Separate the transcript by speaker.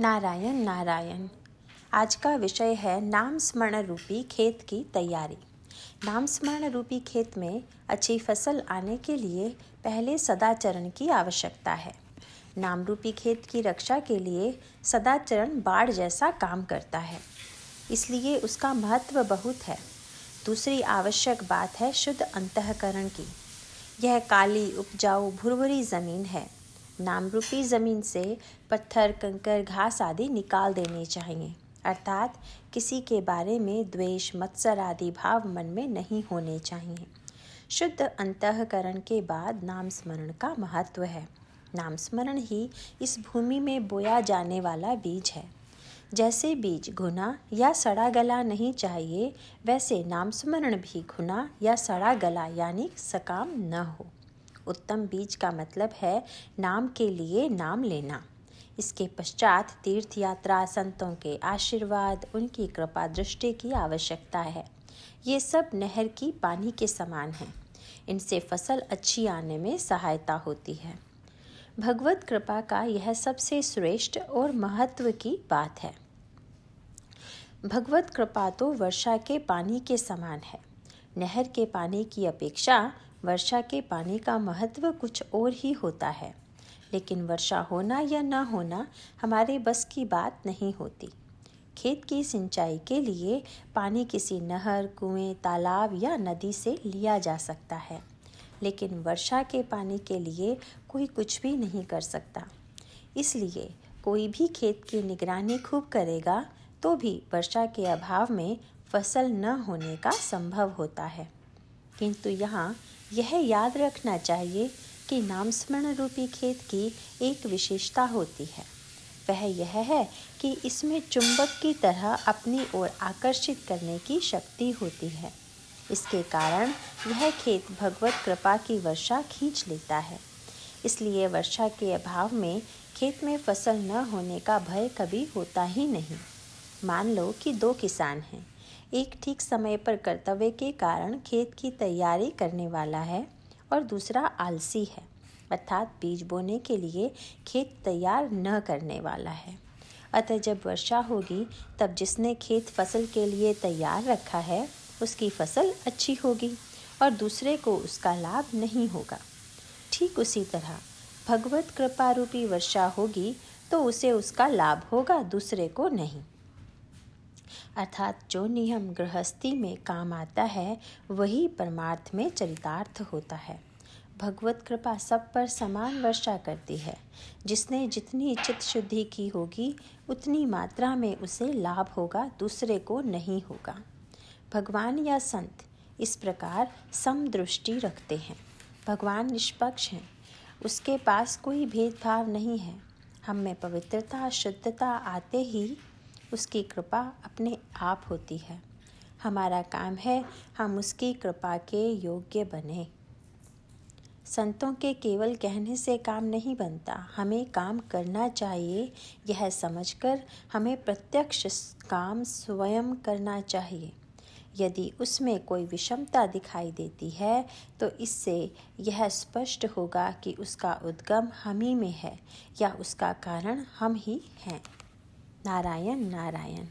Speaker 1: नारायण नारायण। आज का विषय है नाम स्मरण रूपी खेत की तैयारी। नाम स्मरण रूपी खेत में अच्छी फ़सल आने के लिए पहले सदाचरण की आवश्यकता है। नाम रूपी खेत की रक्षा के लिए सदाचरण बाढ़ जैसा काम करता है। इसलिए उसका महत्व बहुत है। दूसरी आवश्यक बात है शुद्ध अंतकरण की। यह काली उपजाऊ भुरभुरी ज़मीन है। नाम रूपी ज़मीन से पत्थर, कंकर, घास आदि निकाल देने चाहिए। अर्थात, किसी के बारे में द्वेष, मत्सर आदि भाव मन में नहीं होने चाहिए। शुद्ध अंतकरण के बाद नाम स्मरण का महत्व है। नाम स्मरण ही इस भूमि में बोया जाने वाला बीज है। जैसे बीज घुना या सड़ा गला नहीं चाहिए, वैसे नाम स्मरण भी घुना या सड़ा गला यानी सकाम न हो। उत्तम बीज का मतलब है नाम के लिए नाम लेना। इसके पश्चात तीर्थ यात्रा संतों के आशीर्वाद, उनकी कृपा दृष्टि की आवश्यकता है। ये सब नहर की पानी के समान हैं। इनसे फ़सल अच्छी आने में सहायता होती है। भगवत कृपा का यह सबसे श्रेष्ठ और महत्व की बात है। भगवत कृपा तो वर्षा के पानी के समान है। नहर के पानी की अपेक्षा वर्षा के पानी का महत्व कुछ और ही होता है। लेकिन वर्षा होना या न होना हमारे बस की बात नहीं होती। खेत की सिंचाई के लिए पानी किसी नहर कुएँ, तालाब या नदी से लिया जा सकता है। लेकिन वर्षा के पानी के लिए कोई कुछ भी नहीं कर सकता। इसलिए कोई भी खेत की निगरानी खूब करेगा तो भी वर्षा के अभाव में फ़सल न होने का संभव होता है। किंतु यहाँ यह याद रखना चाहिए कि नाम स्मरण रूपी खेत की एक विशेषता होती है। वह यह है कि इसमें चुंबक की तरह अपनी ओर आकर्षित करने की शक्ति होती है। इसके कारण यह खेत भगवत कृपा की वर्षा खींच लेता है। इसलिए वर्षा के अभाव में खेत में फ़सल न होने का भय कभी होता ही नहीं। मान लो कि दो किसान हैं। एक ठीक समय पर कर्तव्य के कारण खेत की तैयारी करने वाला है और दूसरा आलसी है, अर्थात बीज बोने के लिए खेत तैयार न करने वाला है। अतः जब वर्षा होगी, तब जिसने खेत फ़सल के लिए तैयार रखा है, उसकी फ़सल अच्छी होगी और दूसरे को उसका लाभ नहीं होगा। ठीक उसी तरह, भगवत कृपा रूपी वर्षा होगी तो उसे उसका लाभ होगा, दूसरे को नहीं। अर्थात जो नियम गृहस्थी में काम आता है, वही परमार्थ में चरितार्थ होता है। भगवत कृपा सब पर समान वर्षा करती है। जिसने जितनी चित्त शुद्धि की होगी, उतनी मात्रा में उसे लाभ होगा, दूसरे को नहीं होगा। भगवान या संत, इस प्रकार समदृष्टि रखते हैं। भगवान निष्पक्ष हैं। उसके पास कोई भेदभाव नहीं है। हम में पवित्रता, शुद्धता आते ही उसकी कृपा अपने आप होती है। हमारा काम है हम उसकी कृपा के योग्य बने। संतों के केवल कहने से काम नहीं बनता, हमें काम करना चाहिए, यह समझकर हमें प्रत्यक्ष काम स्वयं करना चाहिए। यदि उसमें कोई विषमता दिखाई देती है तो इससे यह स्पष्ट होगा कि उसका उद्गम हम ही में है, या उसका कारण हम ही हैं। नारायण नारायण।